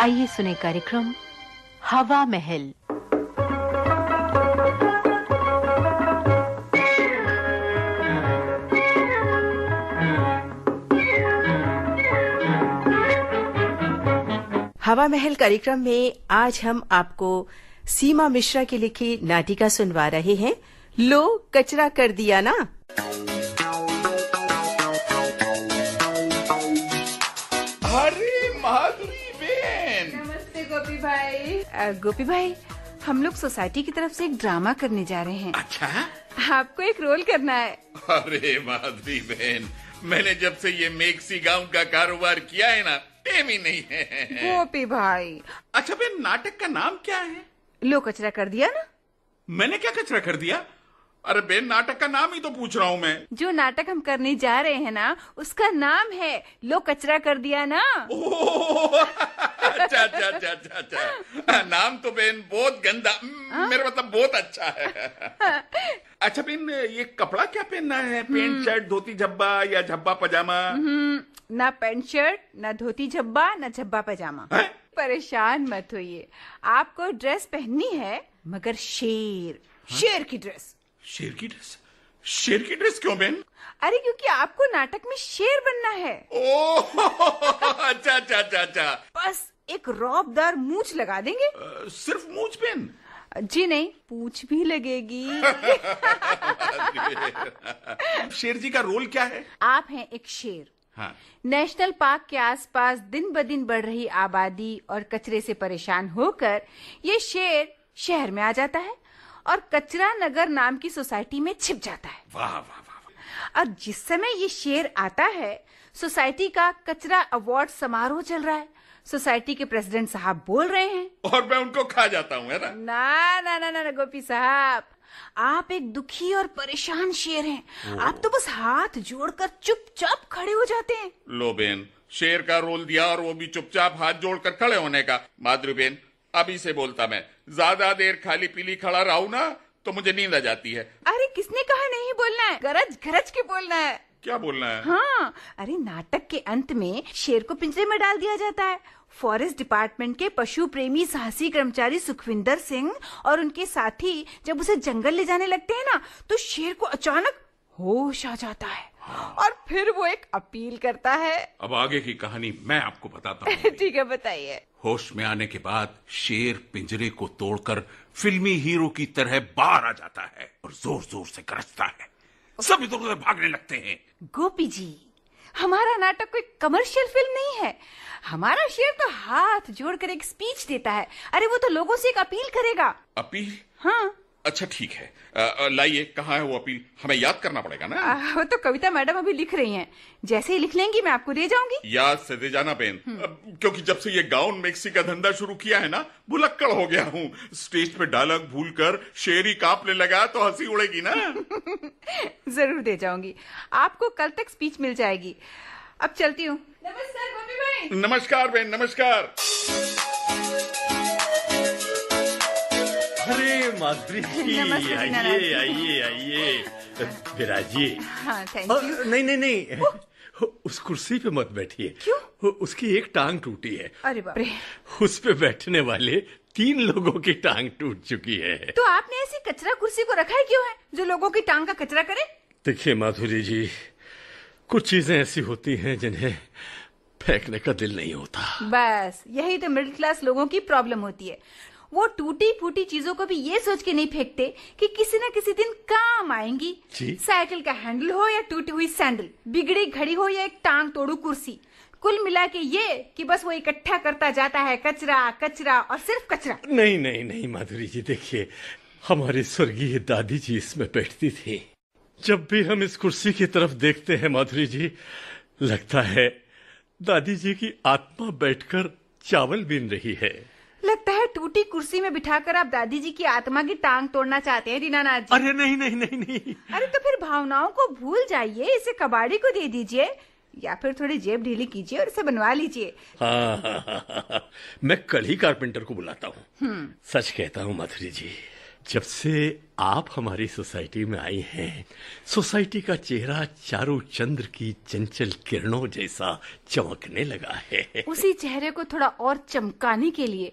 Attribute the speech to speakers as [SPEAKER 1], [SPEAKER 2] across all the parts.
[SPEAKER 1] आइए सुने कार्यक्रम हवा महल।
[SPEAKER 2] हवा महल कार्यक्रम में आज हम आपको सीमा मिश्रा की लिखी नाटिका सुनवा रहे हैं। लो, कचरा कर दिया ना।
[SPEAKER 3] भाई। आ, गोपी भाई हम लोग सोसाइटी की तरफ़ से एक ड्रामा करने जा रहे हैं।
[SPEAKER 4] अच्छा?
[SPEAKER 3] आपको एक रोल करना है।
[SPEAKER 4] अरे माधुरी बहन मैंने जब से ये मेक्सी गाँव का कारोबार किया है ना टेम ही नहीं है।
[SPEAKER 3] गोपी भाई।
[SPEAKER 4] अच्छा बहन नाटक का नाम क्या है?
[SPEAKER 3] लो कचरा कर दिया ना।
[SPEAKER 4] मैंने क्या कचरा कर दिया? अरे बेन नाटक का नाम ही तो पूछ रहा हूँ मैं।
[SPEAKER 3] जो नाटक हम करने जा रहे हैं ना उसका नाम है लो कचरा कर दिया ना।
[SPEAKER 4] अच्छा अच्छा अच्छा अच्छा अच्छा। नाम तो बेन बहुत गंदा। मेरा मतलब बहुत अच्छा है। अच्छा बेन ये कपड़ा क्या पहनना है? पेंट शर्ट धोती झब्बा या झब्बा पजामा?
[SPEAKER 3] हम्म, ना पैंट शर्ट ना धोती झब्बा ना झब्बा पजामा।
[SPEAKER 4] हैं?
[SPEAKER 3] परेशान मत होइए। आपको ड्रेस पहननी है मगर शेर शेर की ड्रेस
[SPEAKER 4] शेर की ड्रेस शेर की ड्रेस क्यों बेन
[SPEAKER 3] अरे क्योंकि आपको नाटक में शेर बनना है।
[SPEAKER 4] ओह अच्छा अच्छा अच्छा अच्छा।
[SPEAKER 3] बस एक रौबदार मूछ लगा देंगे।
[SPEAKER 4] अ, सिर्फ़ मूछ पेन
[SPEAKER 3] जी नहीं पूछ भी लगेगी।
[SPEAKER 4] शेर जी का रोल क्या है?
[SPEAKER 3] आप हैं एक शेर।
[SPEAKER 4] हाँ।
[SPEAKER 3] नेशनल पार्क के आसपास दिन ब दिन बढ़ रही आबादी और कचरे से परेशान होकर ये शेर शहर में आ जाता है। और कचरा नगर नाम की सोसाइटी में छिप जाता है।
[SPEAKER 4] वाह वाह वाह।
[SPEAKER 3] और जिस समय ये शेर आता है सोसाइटी का कचरा अवार्ड समारोह चल रहा है। सोसाइटी के प्रेसिडेंट साहब बोल रहे हैं।
[SPEAKER 4] और मैं उनको खा जाता हूँ ना?
[SPEAKER 3] ना ना ना ना ना, गोपी साहब। आप एक दुखी और परेशान शेर हैं। आप तो बस हाथ जोड़कर चुपचाप खड़े हो जाते हैं।
[SPEAKER 4] लो बेन शेर का रोल दिया और वो भी चुपचाप हाथ जोड़कर खड़े होने का। माधुरी बेन अभी से बोलता मैं ज़्यादा देर खाली पीली खड़ा रहूँ ना तो मुझे नींद आ जाती है।
[SPEAKER 3] अरे किसने कहा नहीं बोलना है? गरज गरज के बोलना है।
[SPEAKER 4] क्या बोलना है?
[SPEAKER 3] हाँ अरे नाटक के अंत में शेर को पिंजरे में डाल दिया जाता है। फॉरेस्ट डिपार्टमेंट के पशु प्रेमी साहसी कर्मचारी सुखविंदर सिंह और उनके साथी जब उसे जंगल ले जाने लगते हैं ना तो शेर को अचानक होश आ जाता है और फिर वो एक अपील करता है।
[SPEAKER 4] अब आगे की कहानी मैं आपको बताता हूँ।
[SPEAKER 3] ठीक है बताइए।
[SPEAKER 4] होश में आने के बाद शेर पिंजरे को तोड़कर फिल्मी हीरो की तरह बाहर आ जाता है और ज़ोर ज़ोर से गरजता है। सब इधर उधर भागने लगते हैं।
[SPEAKER 3] गोपी जी हमारा नाटक कोई कमर्शियल फ़िल्म नहीं है। हमारा शेर तो हाथ जोड़कर एक स्पीच देता है। अरे वो तो लोगों से एक अपील करेगा।
[SPEAKER 4] अपील
[SPEAKER 3] हाँ।
[SPEAKER 4] अच्छा ठीक है। लाइए कहाँ है वो अपील? हमें याद करना पड़ेगा ना।
[SPEAKER 3] आ, वो तो कविता मैडम अभी लिख रही हैं। जैसे ही लिख लेंगी मैं आपको दे जाऊँगी।
[SPEAKER 4] याद से दे जाना बेन क्योंकि जब से ये गाउन मिक्सी का धंधा शुरू किया है ना भुलक्कड़ हो गया हूँ। स्टेज पे डायलॉग भूल कर शेरी कांपने लगा तो हँसी उड़ेगी ना।
[SPEAKER 3] ज़रूर दे जाऊँगी। आपको कल तक स्पीच मिल जाएगी। अब चलती हूँ। नमस्कार भाई।
[SPEAKER 4] नमस्कार।
[SPEAKER 5] माधुरी जी आइए आइए आइए
[SPEAKER 3] हाँ
[SPEAKER 5] अ,
[SPEAKER 3] यू
[SPEAKER 5] नहीं नहीं नहीं. उस कुर्सी पे मत बैठिए।
[SPEAKER 3] क्यों?
[SPEAKER 5] उसकी एक टांग टूटी है।
[SPEAKER 3] अरे बाप रे।
[SPEAKER 5] उस पे बैठने वाले तीन लोगों की टांग टूट चुकी है।
[SPEAKER 3] तो आपने ऐसी कचरा कुर्सी को रखा है क्यों है? जो लोगों की टांग का कचरा करे?
[SPEAKER 5] देखिए माधुरी जी कुछ चीज़ें ऐसी होती हैं जिन्हें फेंकने का दिल नहीं होता।
[SPEAKER 3] बस यही तो मिडिल क्लास लोगों की प्रॉब्लम होती है। वो टूटी फूटी चीज़ों को भी ये सोच के नहीं फेंकते कि किसी न किसी दिन काम आएँगी। साइकिल का हैंडल हो या टूटी हुई सैंडल बिगड़ी घड़ी हो या एक टांग तोड़ू कुर्सी। कुल मिला के ये कि बस वो इकट्ठा करता जाता है कचरा कचरा और सिर्फ़ कचरा।
[SPEAKER 5] नहीं नहीं नहीं माधुरी जी देखिए हमारी स्वर्गीय दादी जी इसमें बैठती थी। जब भी हम इस कुर्सी की तरफ़ देखते हैं माधुरी जी लगता है दादी जी की आत्मा बैठकर चावल बीन रही है।
[SPEAKER 3] लगता है टूटी कुर्सी में बिठाकर आप दादी जी की आत्मा की टांग तोड़ना चाहते हैं दीनानाथ जी।
[SPEAKER 5] अरे नहीं नहीं नहीं नहीं।
[SPEAKER 3] अरे तो फिर भावनाओं को भूल जाइए इसे कबाड़ी को दे दीजिए या फिर थोड़ी जेब ढीली कीजिए और इसे बनवा लीजिए।
[SPEAKER 5] हाँ, हाँ, हाँ। मैं कल ही कारपेंटर को बुलाता हूँ। सच कहता हूँ माधुरी जी जब से आप हमारी सोसाइटी में आई हैं। सोसाइटी का चेहरा चारों चंद्र की चंचल किरणों जैसा चमकने लगा है।
[SPEAKER 3] उसी चेहरे को थोड़ा और चमकाने के लिए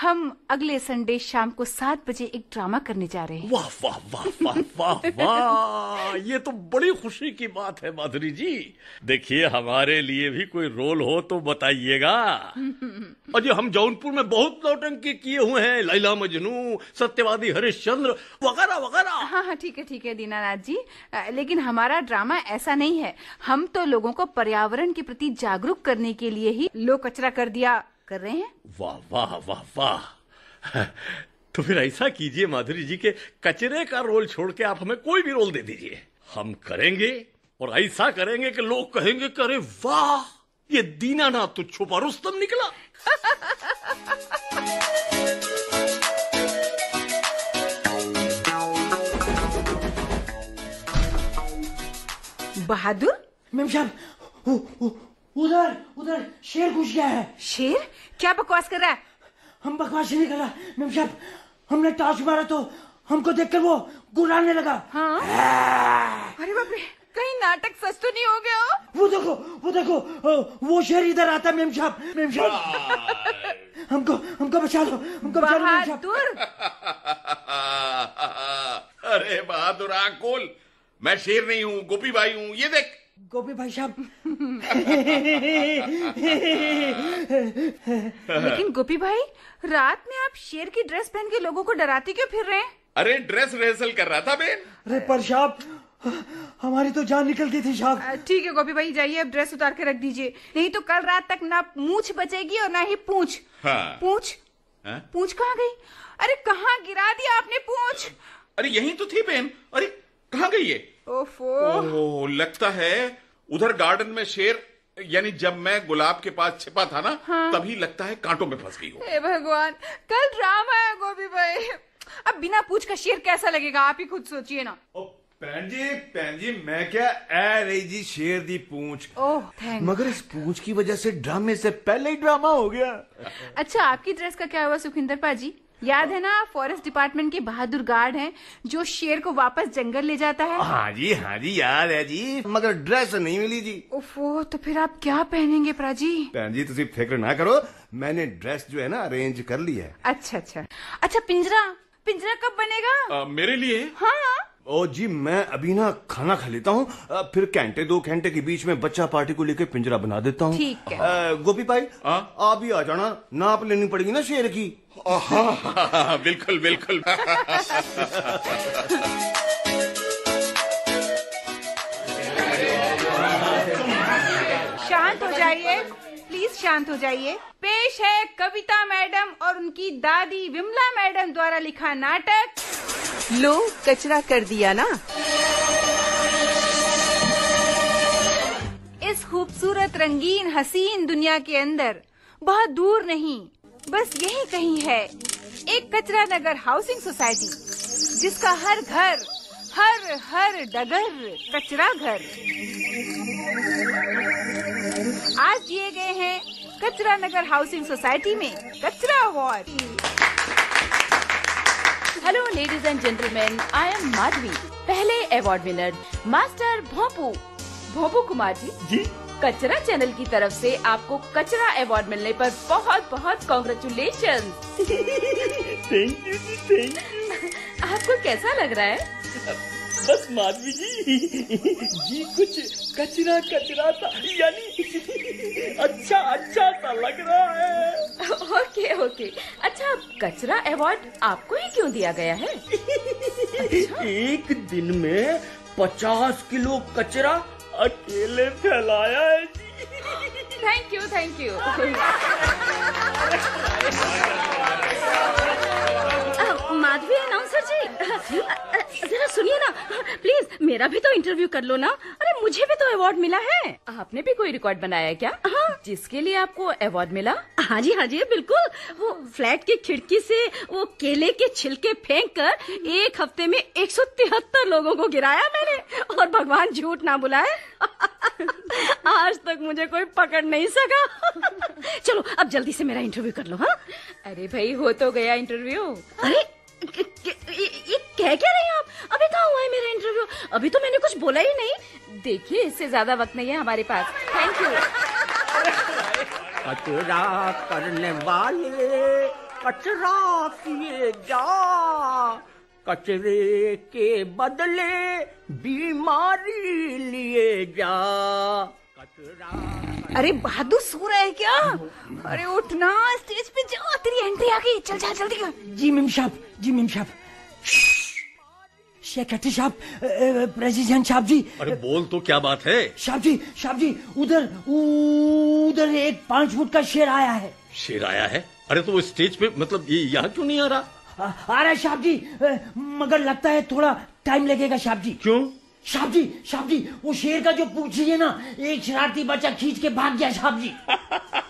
[SPEAKER 3] हम अगले संडे शाम को सात बजे एक ड्रामा करने जा रहे हैं।
[SPEAKER 5] वाह वाह वाह वाह वाह वाह। ये तो बड़ी खुशी की बात है माधुरी जी। देखिए हमारे लिए भी कोई रोल हो तो बताइएगा। और जो हम जौनपुर में बहुत नौटंकी किए हुए हैं। लैला मजनू सत्यवादी हरिश्चंद्र वगैरह वगैरह वगैरह।
[SPEAKER 3] हाँ हाँ ठीक है ठीक है दीनानाथ जी। लेकिन हमारा ड्रामा ऐसा नहीं है। हम तो लोगों को पर्यावरण के प्रति जागरूक करने के लिए ही लो कचरा कर दिया कर रहे हैं।
[SPEAKER 5] वाह वाह वाह वाह। तो फिर ऐसा कीजिए माधुरी जी के कचरे का रोल छोड़ के आप हमें कोई भी रोल दे दीजिए। हम करेंगे और ऐसा करेंगे कि लोग कहेंगे करे वाह ये दीनानाथ तो छुपा रुस्तम निकला।
[SPEAKER 3] बहादुर?
[SPEAKER 6] मैम साहब उधर उधर शेर घुस गया है।
[SPEAKER 3] शेर? क्या बकवास कर रहा है?
[SPEAKER 6] हम बकवास नहीं कर रहा। मैम साहब हमने टॉर्च मारा तो हमको देखकर वो गुर्राने लगा।
[SPEAKER 3] हाँ? अरे बाप रे कहीं नाटक सच तो नहीं हो गया हो?
[SPEAKER 6] वो देखो वो देखो वो शेर इधर आता है मेम साहब मेम साहब हमको हमको बचा लो हमको बचा लो मेम साहब
[SPEAKER 3] बहादुर?
[SPEAKER 4] अरे बहादुर आँख खोल मैं शेर नहीं हूँ गोपी भाई हूँ ये देख।
[SPEAKER 6] गोपी भाई साहब।
[SPEAKER 3] लेकिन गोपी भाई रात में आप शेर की ड्रेस पहन के लोगों को डराते क्यों फिर रहे हैं?
[SPEAKER 4] अरे ड्रेस रिहर्सल कर रहा था बेन
[SPEAKER 6] अरे पर साहब हमारी तो जान निकल गई थी साहब।
[SPEAKER 3] ठीक है गोपी भाई जाइए अब ड्रेस उतार के रख दीजिए। नहीं तो कल रात तक ना मूछ बचेगी और ना ही पूछ।
[SPEAKER 4] हाँ।
[SPEAKER 3] पूछ?
[SPEAKER 4] हाँ?
[SPEAKER 3] पूछ कहाँ गई? अरे कहाँ गिरा दिया आपने पूछ?
[SPEAKER 4] अरे यही तो थी बेन अरे गई ये
[SPEAKER 3] ओफो
[SPEAKER 4] ओह लगता है उधर गार्डन में शेर यानी जब मैं गुलाब के पास छिपा था ना तभी लगता है कांटों में फंस गई हो
[SPEAKER 3] हे भगवान कल ड्रामा है गोपी भाई अब बिना पूछ का शेर कैसा लगेगा आप ही खुद सोचिए ना
[SPEAKER 7] ਉਹ ਭੈਣ ਜੀ ਭੈਣ ਜੀ मैं क्या ऐ रही जी शेर दी पूंछ
[SPEAKER 3] ओह थैंक
[SPEAKER 7] मगर इस पूंछ की वजह से ड्रामे से पहले ही ड्रामा हो गया
[SPEAKER 3] अच्छा आपकी ड्रेस का क्या हुआ सुखिंदर पाजी याद है ना फॉरेस्ट डिपार्टमेंट के बहादुर गार्ड हैं जो शेर को वापस जंगल ले जाता है?
[SPEAKER 7] हाँ जी हाँ जी याद है जी। मगर ड्रेस नहीं मिली जी।
[SPEAKER 3] ओफो तो फिर आप क्या पहनेंगे प्राजी?
[SPEAKER 7] जी तुम फ़िक्र ना करो मैंने ड्रेस जो है ना अरेंज कर ली है।
[SPEAKER 3] अच्छा अच्छा। अच्छा पिंजरा पिंजरा कब बनेगा?
[SPEAKER 4] आ, मेरे लिए?
[SPEAKER 3] हाँ।
[SPEAKER 7] ओ जी मैं अभी ना खाना खा लेता हूँ। फिर घंटे दो घंटे के बीच में बच्चा पार्टी को लेके पिंजरा बना देता हूँ।
[SPEAKER 3] ठीक है।
[SPEAKER 7] गोपी भाई
[SPEAKER 4] हाँ?
[SPEAKER 7] आप भी आ जाना। नाप लेनी पड़ेगी ना शेर की।
[SPEAKER 4] हाँ, हाँ, हाँ, बिल्कुल बिल्कुल।
[SPEAKER 3] शांत हो जाइए। प्लीज़ शांत हो जाइए। पेश है कविता मैडम और उनकी दादी विमला मैडम द्वारा लिखा नाटक।
[SPEAKER 2] लो कचरा कर दिया ना।
[SPEAKER 3] इस खूबसूरत रंगीन, हसीन दुनिया के अंदर बहुत दूर नहीं, बस यही कहीं है, एक कचरा नगर हाउसिंग सोसाइटी, जिसका हर घर, हर हर डगर कचरा घर। आज दिए गए हैं कचरा नगर हाउसिंग सोसाइटी में कचरा award
[SPEAKER 8] hello ladies and gentleman I am Madhavi पहले award winner master Bhopu Bhopu Kumar ji ji. कचरा चैनल की तरफ़ से आपको कचरा अवार्ड मिलने पर बहुत बहुत congratulation
[SPEAKER 5] thank you ji thank you
[SPEAKER 8] आपको कैसा लग रहा है?
[SPEAKER 5] बस माधवी जी। जी कुछ कचरा कचरा सा यानी अच्छा अच्छा सा लग रहा है।
[SPEAKER 8] Okay okay. अच्छा कचरा अवार्ड आपको ही क्यों दिया गया है? अच्छा?
[SPEAKER 5] एक दिन में पचास किलो कचरा अकेले फैलाया है जी।
[SPEAKER 8] Thank you thank you
[SPEAKER 9] Madhavi announcer ji अ, अ, जरा सुनिए ना प्लीज़ मेरा भी तो इंटरव्यू कर लो ना। अरे मुझे भी तो अवार्ड मिला है।
[SPEAKER 8] आपने भी कोई रिकॉर्ड बनाया है क्या?
[SPEAKER 9] हाँ।
[SPEAKER 8] जिसके लिए आपको अवार्ड मिला?
[SPEAKER 9] हाँ जी हाँ जी बिल्कुल। वो फ्लैट की खिड़की से वो केले के छिलके फेंक कर एक हफ़्ते में एक सौ तिहत्तर लोगों को गिराया मैंने। और भगवान झूठ ना बुलाए। आज तक मुझे कोई पकड़ नहीं सका। चलो अब जल्दी से मेरा इंटरव्यू कर लो हाँ।
[SPEAKER 8] अरे भाई हो तो गया इंटरव्यू
[SPEAKER 9] अरे ये कह क्या रही अभी तो मैंने कुछ बोला ही नहीं।
[SPEAKER 8] देखिए इससे ज़्यादा वक्त नहीं है हमारे पास। थैंक यू
[SPEAKER 6] कचरा करने वाले कचरा किए जा। कचरे के बदले बीमारी लिए जा। कचरा
[SPEAKER 3] अरे बहादुर सो रहा है क्या? अरे उठना स्टेज पे जाओ तेरी एंट्री आ गई। चल जा जल्दी कर।
[SPEAKER 6] जी मिम साहब जी मिम साहब। सेक्रेटरी साहब प्रेसिडेंट साहब जी
[SPEAKER 5] अरे बोल तो क्या बात है?
[SPEAKER 6] साहब जी साहब जी उधर उधर एक पाँच फुट का शेर आया है।
[SPEAKER 5] शेर आया है? अरे तो वो स्टेज पे मतलब ये यहाँ क्यों नहीं आ रहा?
[SPEAKER 6] आ, आ रहा है साहब जी मगर लगता है थोड़ा टाइम लगेगा साहब जी।
[SPEAKER 5] क्यों?
[SPEAKER 6] साहब जी साहब जी वो शेर का जो पूछिए ना एक शरारती बच्चा खींच के भाग गया साहब जी।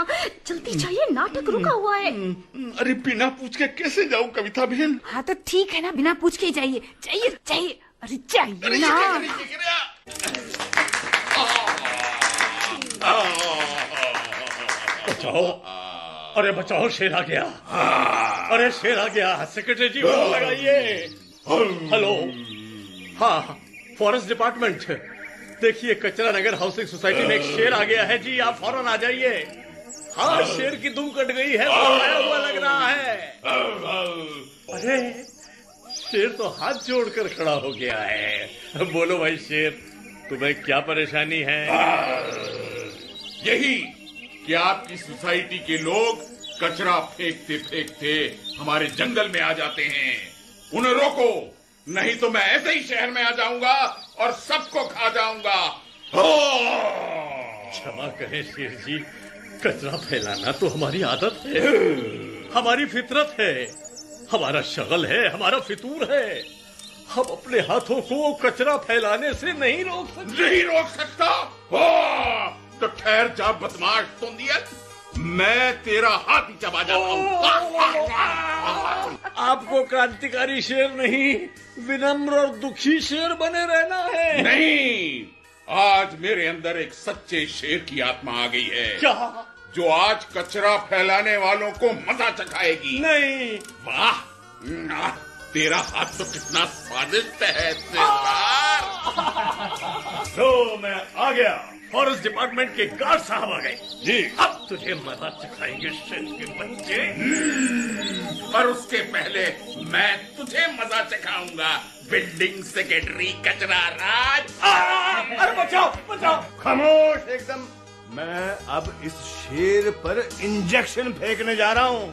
[SPEAKER 9] यहाँ जल्दी जाइए नाटक रुका हुआ है।
[SPEAKER 4] अरे बिना पूछ के कैसे जाऊँ कविता बहन?
[SPEAKER 3] हाँ तो ठीक है ना बिना पूछ के जाइए। जाइए जाइए अरे
[SPEAKER 4] अरे
[SPEAKER 3] ना।
[SPEAKER 5] बचाओ। अरे बचाओ शेर आ गया। अरे शेर आ गया। सेक्रेटरी जी फ़ोन लगाइए। हेलो। हाँ फॉरेस्ट डिपार्टमेंट। देखिए कचरा नगर हाउसिंग सोसाइटी में एक शेर आ गया है। जी आप फ़ौरन आ जाइए। हाँ शेर की दुम कट गई है हुआ लग रहा है। अरे शेर तो हाथ जोड़कर खड़ा हो गया है। बोलो भाई शेर तुम्हें क्या परेशानी है?
[SPEAKER 4] यही कि आपकी सोसाइटी के लोग कचरा फेंकते फेंकते हमारे जंगल में आ जाते हैं। उन्हें रोको नहीं तो मैं ऐसे ही शहर में आ जाऊँगा और सबको खा जाऊँगा। हो!
[SPEAKER 5] क्षमा करें शेर जी कचरा फैलाना तो हमारी आदत है। हमारी फितरत है। हमारा शगल है हमारा फितूर है। हम अपने हाथों को कचरा फैलाने से नहीं रोक सकते।
[SPEAKER 4] नहीं रोक सकता? हो! तो ठहर जा बदमाश तो मैं तेरा हाथ ही चबा जाता हूँ।
[SPEAKER 5] आपको क्रांतिकारी शेर नहीं विनम्र और दुखी शेर बने रहना है।
[SPEAKER 4] नहीं! आज मेरे अंदर एक सच्चे शेर की आत्मा आ गई है।
[SPEAKER 5] क्या?
[SPEAKER 4] जो आज कचरा फैलाने वालों को मज़ा चखाएगी।
[SPEAKER 5] नहीं।
[SPEAKER 4] वाह! तेरा हाथ तो कितना स्वादिष्ट है।
[SPEAKER 5] तो मैं आ गया फॉरेस्ट डिपार्टमेंट के गार्ड साहब आ गए। जी। अब तुझे मज़ा चखाएँगे शेर के बच्चे।
[SPEAKER 4] पर उसके पहले मैं तुझे मज़ा चखाऊँगा। बिल्डिंग सेक्रेटरी कचरा राज।
[SPEAKER 5] अरे बचाओ बचाओ।
[SPEAKER 7] खामोश एकदम। मैं अब इस शेर पर इंजेक्शन फेंकने जा रहा हूँ।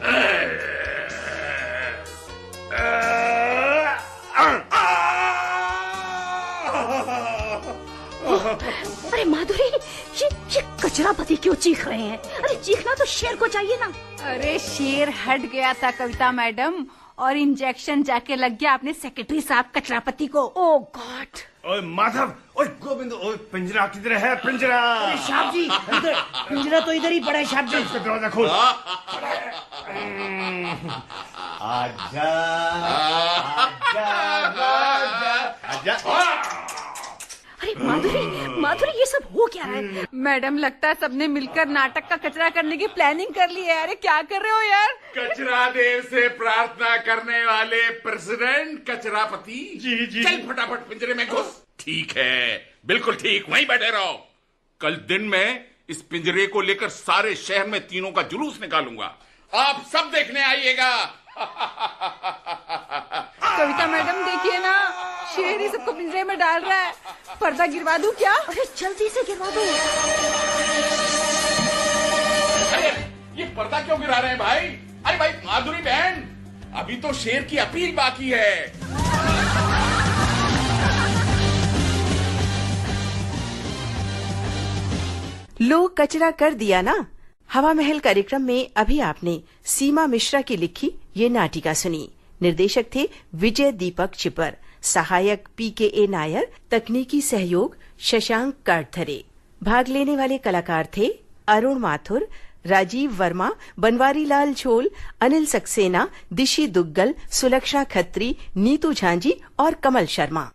[SPEAKER 9] अरे माधुरी ये ये कचरा पति क्यों चीख रहे हैं? अरे चीखना तो शेर को चाहिए ना।
[SPEAKER 3] अरे शेर हट गया था कविता मैडम। और इंजेक्शन जाके लग गया अपने सेक्रेटरी साहब कचरापति को।
[SPEAKER 9] ओ गॉड
[SPEAKER 7] ओए माधव ओए गोविंद ओए पिंजरा किधर है? पिंजरा!
[SPEAKER 6] अरे साहब जी इधर पिंजरा तो इधर ही पड़ा है साहब जी।
[SPEAKER 7] इसका दरवाज़ा खोल। आजा आजा आजा। आजा
[SPEAKER 9] अरे माधुरी माधुरी ये सब हो क्या रहा है?
[SPEAKER 3] मैडम लगता है सबने मिलकर नाटक का कचरा करने की प्लानिंग कर ली है। अरे क्या कर रहे हो यार?
[SPEAKER 4] कचरा देव से प्रार्थना करने वाले प्रेसिडेंट कचरापति।
[SPEAKER 5] जी, जी।
[SPEAKER 4] चल फटाफट पिंजरे में घुस। ठीक है बिल्कुल ठीक वहीं बैठे रहो। कल दिन में इस पिंजरे को लेकर सारे शहर में तीनों का जुलूस निकालूँगा। आप सब देखने आइएगा।
[SPEAKER 3] कविता मैडम देखिए ना शेर ही सबको पिंजरे में डाल रहा है। पर्दा गिरवा दूँ क्या?
[SPEAKER 9] अरे जल्दी से गिरवा दो।
[SPEAKER 4] अरे ये पर्दा क्यों गिरा रहे हैं भाई? अरे भाई माधुरी बहन अभी तो शेर की अपील बाकी है।
[SPEAKER 2] लो कचरा कर दिया ना? हवा महल कार्यक्रम में अभी आपने सीमा मिश्रा की लिखी ये नाटिका सुनी। निर्देशक थे विजय दीपक चिपर, सहायक पी के ए नायर, तकनीकी सहयोग शशांक काटथरे भाग लेने वाले कलाकार थे अरुण माथुर, राजीव वर्मा बनवारी लाल झोल, अनिल सक्सेना, दिशी दुग्गल, सुलक्षा खत्री, नीतू झांझी और कमल शर्मा।